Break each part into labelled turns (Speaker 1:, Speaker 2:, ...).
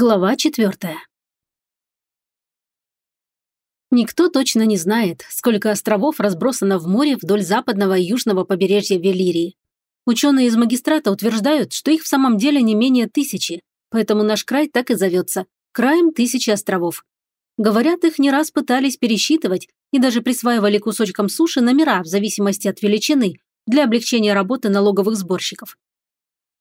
Speaker 1: Глава четвертая. Никто точно не знает, сколько островов разбросано в море вдоль западного и южного побережья Велирии. Ученые из магистрата утверждают, что их в самом деле не менее тысячи, поэтому наш край так и зовется – краем тысячи островов. Говорят, их не раз пытались пересчитывать и даже присваивали кусочкам суши номера в зависимости от величины для облегчения работы налоговых сборщиков.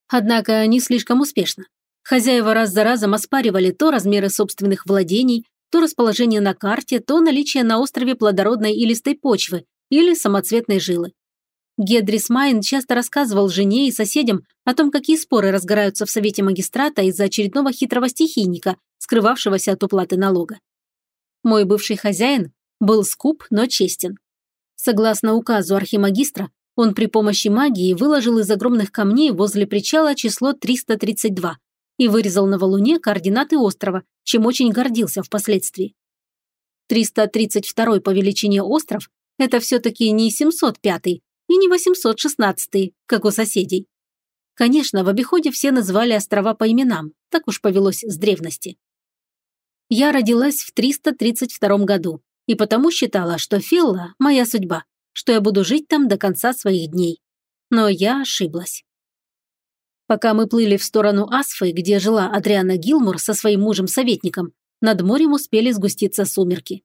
Speaker 1: Однако не слишком успешно. Хозяева раз за разом оспаривали то размеры собственных владений, то расположение на карте, то наличие на острове плодородной и листой почвы или самоцветной жилы. Гедрис Майн часто рассказывал жене и соседям о том, какие споры разгораются в Совете магистрата из-за очередного хитрого стихийника, скрывавшегося от уплаты налога. Мой бывший хозяин был скуп, но честен. Согласно указу архимагистра, он при помощи магии выложил из огромных камней возле причала число 332, и вырезал на валуне координаты острова, чем очень гордился впоследствии. 332 по величине остров – это все-таки не 705 и не 816, как у соседей. Конечно, в обиходе все называли острова по именам, так уж повелось с древности. Я родилась в 332 году и потому считала, что Филла – моя судьба, что я буду жить там до конца своих дней. Но я ошиблась. Пока мы плыли в сторону Асфы, где жила Адриана Гилмур со своим мужем-советником, над морем успели сгуститься сумерки.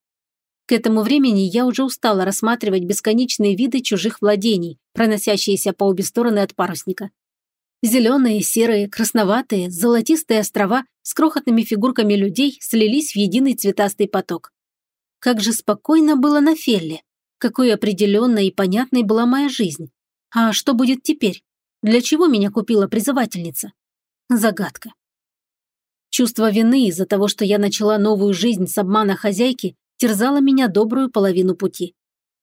Speaker 1: К этому времени я уже устала рассматривать бесконечные виды чужих владений, проносящиеся по обе стороны от парусника. Зеленые, серые, красноватые, золотистые острова с крохотными фигурками людей слились в единый цветастый поток. Как же спокойно было на Фелле. Какой определенной и понятной была моя жизнь. А что будет теперь? Для чего меня купила призывательница? Загадка. Чувство вины из-за того, что я начала новую жизнь с обмана хозяйки, терзало меня добрую половину пути.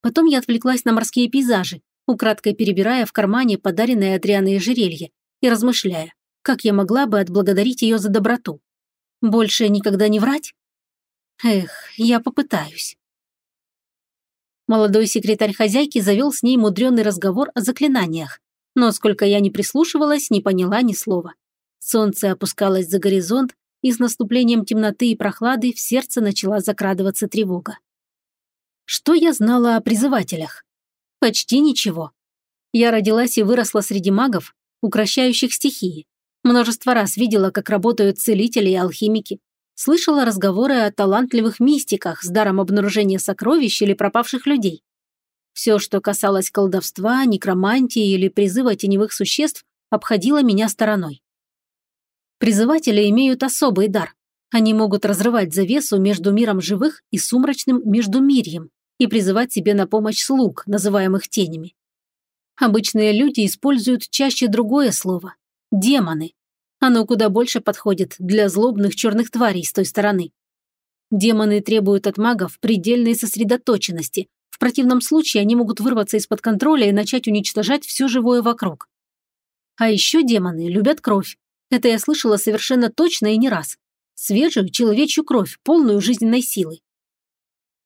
Speaker 1: Потом я отвлеклась на морские пейзажи, украдкой перебирая в кармане подаренное Адрианой ожерелье и размышляя, как я могла бы отблагодарить ее за доброту. Больше никогда не врать? Эх, я попытаюсь. Молодой секретарь хозяйки завел с ней мудренный разговор о заклинаниях, но сколько я не прислушивалась, не поняла ни слова. Солнце опускалось за горизонт, и с наступлением темноты и прохлады в сердце начала закрадываться тревога. Что я знала о призывателях? Почти ничего. Я родилась и выросла среди магов, укращающих стихии. Множество раз видела, как работают целители и алхимики. Слышала разговоры о талантливых мистиках с даром обнаружения сокровищ или пропавших людей. Все, что касалось колдовства, некромантии или призыва теневых существ, обходило меня стороной. Призыватели имеют особый дар. Они могут разрывать завесу между миром живых и сумрачным междумирьем и призывать себе на помощь слуг, называемых тенями. Обычные люди используют чаще другое слово – демоны. Оно куда больше подходит для злобных черных тварей с той стороны. Демоны требуют от магов предельной сосредоточенности, в противном случае они могут вырваться из-под контроля и начать уничтожать все живое вокруг. А еще демоны любят кровь. Это я слышала совершенно точно и не раз. Свежую человечью кровь, полную жизненной силы.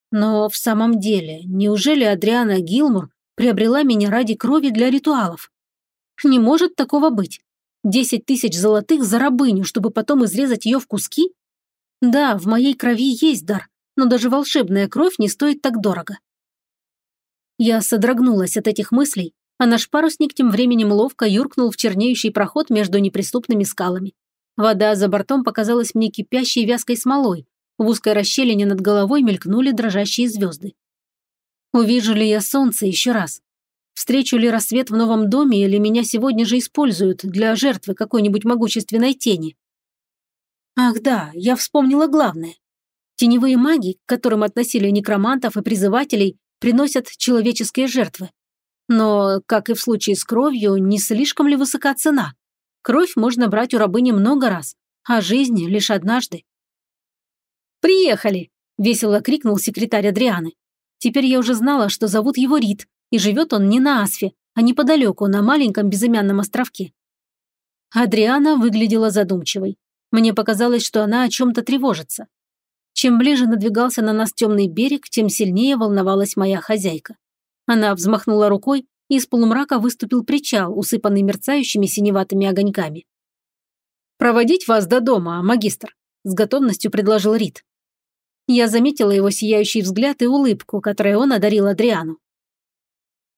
Speaker 1: Но в самом деле, неужели Адриана Гилмур приобрела меня ради крови для ритуалов? Не может такого быть. Десять тысяч золотых за рабыню, чтобы потом изрезать ее в куски? Да, в моей крови есть дар, но даже волшебная кровь не стоит так дорого. Я содрогнулась от этих мыслей, а наш парусник тем временем ловко юркнул в чернеющий проход между неприступными скалами. Вода за бортом показалась мне кипящей вязкой смолой. В узкой расщелине над головой мелькнули дрожащие звезды. Увижу ли я солнце еще раз? Встречу ли рассвет в новом доме или меня сегодня же используют для жертвы какой-нибудь могущественной тени? Ах да, я вспомнила главное. Теневые маги, к которым относили некромантов и призывателей, приносят человеческие жертвы. Но, как и в случае с кровью, не слишком ли высока цена? Кровь можно брать у рабыни много раз, а жизнь лишь однажды. «Приехали!» – весело крикнул секретарь Адрианы. Теперь я уже знала, что зовут его Рид, и живет он не на Асфе, а неподалеку, на маленьком безымянном островке. Адриана выглядела задумчивой. Мне показалось, что она о чем-то тревожится. Чем ближе надвигался на нас темный берег, тем сильнее волновалась моя хозяйка. Она взмахнула рукой, и из полумрака выступил причал, усыпанный мерцающими синеватыми огоньками. «Проводить вас до дома, магистр?» – с готовностью предложил Рид. Я заметила его сияющий взгляд и улыбку, которой он одарил Адриану.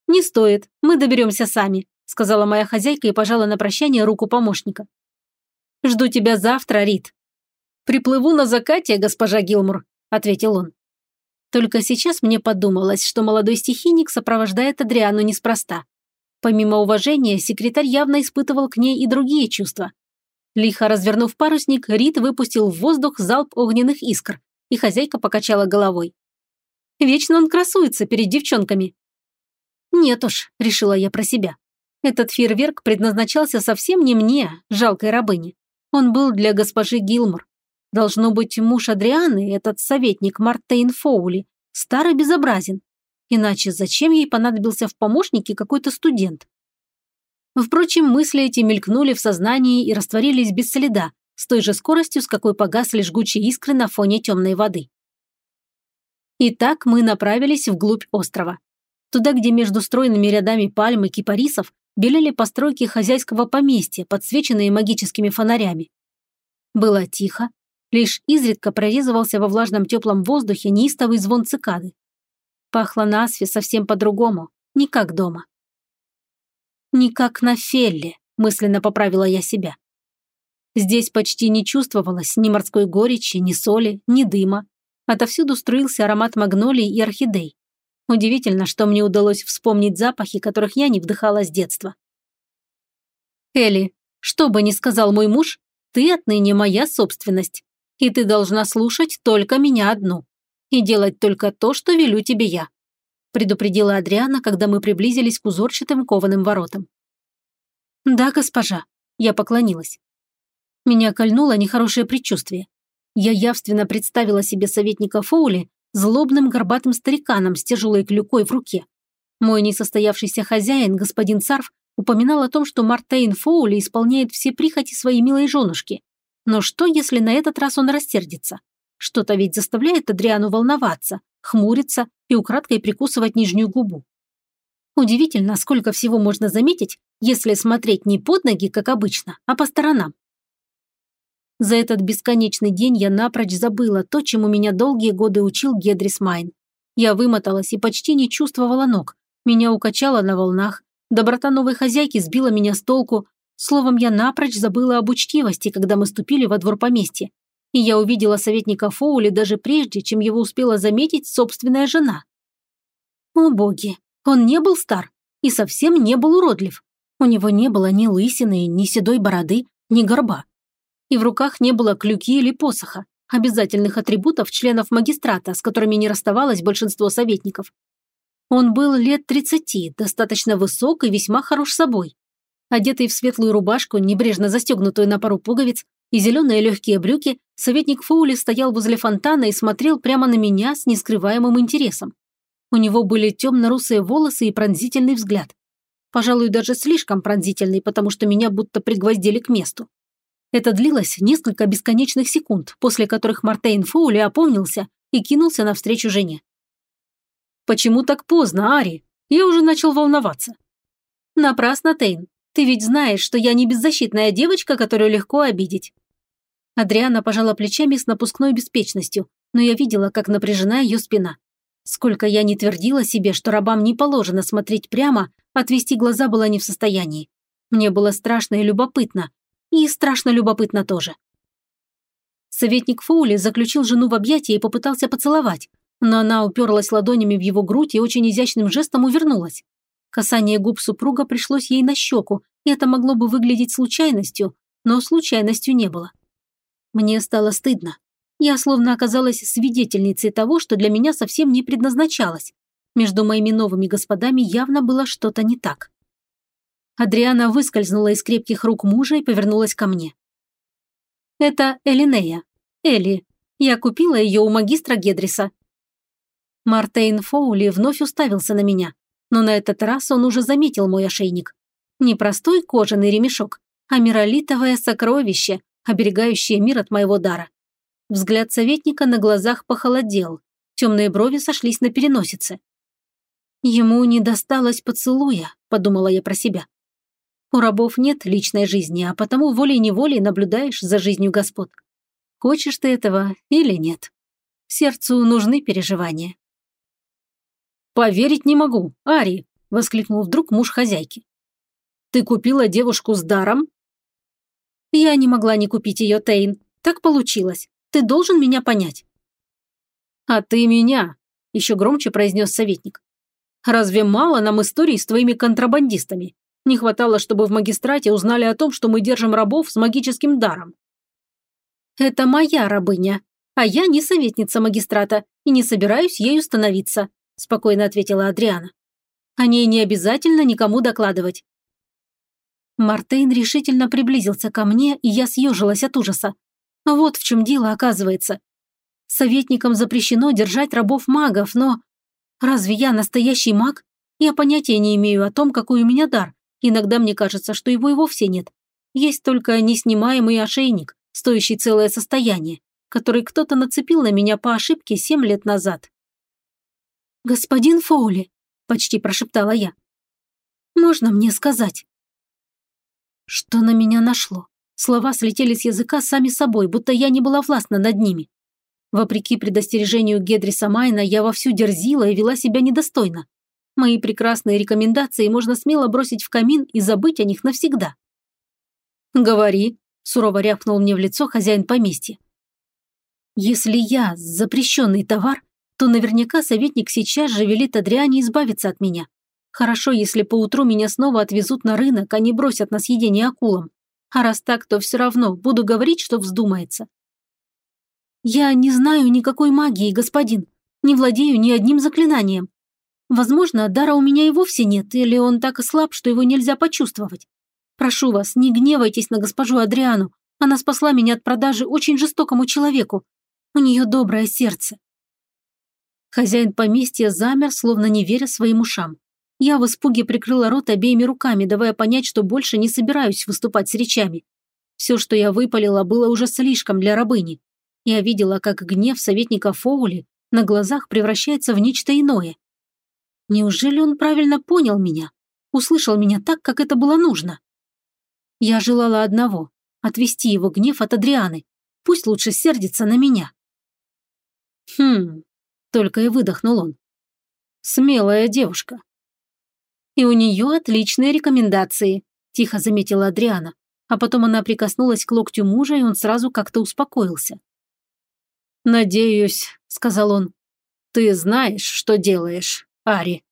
Speaker 1: «Не стоит, мы доберемся сами», – сказала моя хозяйка и пожала на прощание руку помощника. «Жду тебя завтра, Рид». «Приплыву на закате, госпожа Гилмур», – ответил он. Только сейчас мне подумалось, что молодой стихийник сопровождает Адриану неспроста. Помимо уважения, секретарь явно испытывал к ней и другие чувства. Лихо развернув парусник, Рид выпустил в воздух залп огненных искр, и хозяйка покачала головой. Вечно он красуется перед девчонками. Нет уж, решила я про себя. Этот фейерверк предназначался совсем не мне, жалкой рабыне. Он был для госпожи Гилмор. Должно быть, муж Адрианы, этот советник Мартейн Фоули, старый безобразен. Иначе зачем ей понадобился в помощнике какой-то студент? Впрочем, мысли эти мелькнули в сознании и растворились без следа, с той же скоростью, с какой погасли жгучие искры на фоне темной воды. Итак, мы направились вглубь острова. Туда, где между стройными рядами пальм и кипарисов белели постройки хозяйского поместья, подсвеченные магическими фонарями. Было тихо, лишь изредка прорезывался во влажном теплом воздухе неистовый звон цикады. Пахло на Асфе совсем по-другому, не как дома. «Не как на Фелле», – мысленно поправила я себя. Здесь почти не чувствовалось ни морской горечи, ни соли, ни дыма. Отовсюду струился аромат магнолий и орхидей. Удивительно, что мне удалось вспомнить запахи, которых я не вдыхала с детства. «Элли, что бы ни сказал мой муж, ты отныне моя собственность, и ты должна слушать только меня одну и делать только то, что велю тебе я», предупредила Адриана, когда мы приблизились к узорчатым кованым воротам. «Да, госпожа», я поклонилась. Меня кольнуло нехорошее предчувствие. Я явственно представила себе советника Фоули злобным горбатым стариканом с тяжелой клюкой в руке. Мой несостоявшийся хозяин, господин Царф, упоминал о том, что Мартейн Фоули исполняет все прихоти своей милой женушки. Но что, если на этот раз он рассердится? Что-то ведь заставляет Адриану волноваться, хмуриться и украдкой прикусывать нижнюю губу. Удивительно, сколько всего можно заметить, если смотреть не под ноги, как обычно, а по сторонам. За этот бесконечный день я напрочь забыла то, чему меня долгие годы учил Гедрис Майн. Я вымоталась и почти не чувствовала ног. Меня укачало на волнах. Доброта новой хозяйки сбила меня с толку. Словом, я напрочь забыла об учтивости, когда мы ступили во двор поместья. И я увидела советника Фоули даже прежде, чем его успела заметить собственная жена. О боги, он не был стар и совсем не был уродлив. У него не было ни лысины, ни седой бороды, ни горба и в руках не было клюки или посоха, обязательных атрибутов членов магистрата, с которыми не расставалось большинство советников. Он был лет 30, достаточно высок и весьма хорош собой. Одетый в светлую рубашку, небрежно застегнутую на пару пуговиц, и зеленые легкие брюки, советник Фоули стоял возле фонтана и смотрел прямо на меня с нескрываемым интересом. У него были темно-русые волосы и пронзительный взгляд. Пожалуй, даже слишком пронзительный, потому что меня будто пригвоздили к месту. Это длилось несколько бесконечных секунд, после которых Мартейн Фоули опомнился и кинулся навстречу жене. «Почему так поздно, Ари? Я уже начал волноваться». «Напрасно, Тейн. Ты ведь знаешь, что я не беззащитная девочка, которую легко обидеть». Адриана пожала плечами с напускной беспечностью, но я видела, как напряжена ее спина. Сколько я не твердила себе, что рабам не положено смотреть прямо, отвести глаза была не в состоянии. Мне было страшно и любопытно, и страшно любопытно тоже. Советник Фоули заключил жену в объятия и попытался поцеловать, но она уперлась ладонями в его грудь и очень изящным жестом увернулась. Касание губ супруга пришлось ей на щеку, и это могло бы выглядеть случайностью, но случайностью не было. Мне стало стыдно. Я словно оказалась свидетельницей того, что для меня совсем не предназначалось. Между моими новыми господами явно было что-то не так. Адриана выскользнула из крепких рук мужа и повернулась ко мне. «Это Элинея. Элли. Я купила ее у магистра Гедриса». Мартейн Фоули вновь уставился на меня, но на этот раз он уже заметил мой ошейник. Не простой кожаный ремешок, а миролитовое сокровище, оберегающее мир от моего дара. Взгляд советника на глазах похолодел, темные брови сошлись на переносице. «Ему не досталось поцелуя», – подумала я про себя. У рабов нет личной жизни, а потому волей-неволей наблюдаешь за жизнью господ. хочешь ты этого или нет. Сердцу нужны переживания.
Speaker 2: «Поверить не могу, Ари!» – воскликнул вдруг муж хозяйки. «Ты купила девушку с даром?»
Speaker 1: «Я не могла не купить ее, Тейн. Так получилось. Ты должен меня понять».
Speaker 2: «А ты меня!» – еще громче произнес советник. «Разве мало нам историй с твоими контрабандистами? Не хватало, чтобы в магистрате узнали о том, что мы держим рабов с магическим даром».
Speaker 1: «Это моя рабыня, а я не советница магистрата и не собираюсь ею становиться», спокойно ответила Адриана. «О ней не обязательно никому докладывать». Мартейн решительно приблизился ко мне, и я съежилась от ужаса. Вот в чем дело, оказывается. Советникам запрещено держать рабов-магов, но... Разве я настоящий маг? Я понятия не имею о том, какой у меня дар. Иногда мне кажется, что его и вовсе нет. Есть только неснимаемый ошейник, стоящий целое состояние который кто-то нацепил на меня по ошибке семь лет назад. «Господин Фоули», – почти прошептала я, – «можно мне сказать?» Что на меня нашло? Слова слетели с языка сами собой, будто я не была властна над ними. Вопреки предостережению Гедриса Майна, я вовсю дерзила и вела себя недостойно. Мои прекрасные рекомендации можно смело бросить в камин и забыть о них навсегда. «Говори», – сурово рявкнул мне в лицо хозяин поместья. Если я запрещенный товар, то наверняка советник сейчас же велит Адриане избавиться от меня. Хорошо, если поутру меня снова отвезут на рынок, а не бросят на съедение акулам. А раз так, то все равно буду говорить, что вздумается. Я не знаю никакой магии, господин. Не владею ни одним заклинанием. Возможно, дара у меня и вовсе нет, или он так слаб, что его нельзя почувствовать. Прошу вас, не гневайтесь на госпожу Адриану. Она спасла меня от продажи очень жестокому человеку. У нее доброе сердце. Хозяин поместья замер, словно не веря своим ушам. Я в испуге прикрыла рот обеими руками, давая понять, что больше не собираюсь выступать с речами. Все, что я выпалила, было уже слишком для рабыни. Я видела, как гнев советника Фоули на глазах превращается в нечто иное. Неужели он правильно понял меня? Услышал меня так, как это было нужно? Я желала одного – отвести его гнев от Адрианы. Пусть лучше сердится на меня. «Хм...» – только и выдохнул он. «Смелая девушка». «И у нее отличные рекомендации», – тихо заметила Адриана. А потом она прикоснулась к локтю мужа, и он сразу как-то успокоился.
Speaker 2: «Надеюсь», – сказал он, – «ты знаешь, что делаешь, Ари».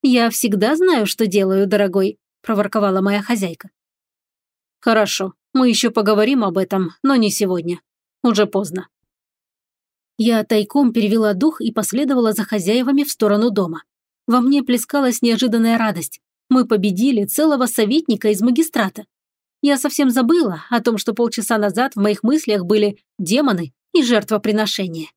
Speaker 1: «Я всегда знаю, что делаю, дорогой», – проворковала моя хозяйка.
Speaker 2: «Хорошо, мы еще поговорим об этом, но не сегодня. Уже поздно.
Speaker 1: Я тайком перевела дух и последовала за хозяевами в сторону дома. Во мне плескалась неожиданная радость. Мы победили целого советника из магистрата. Я совсем забыла о том, что полчаса назад в моих мыслях были демоны и жертвоприношения.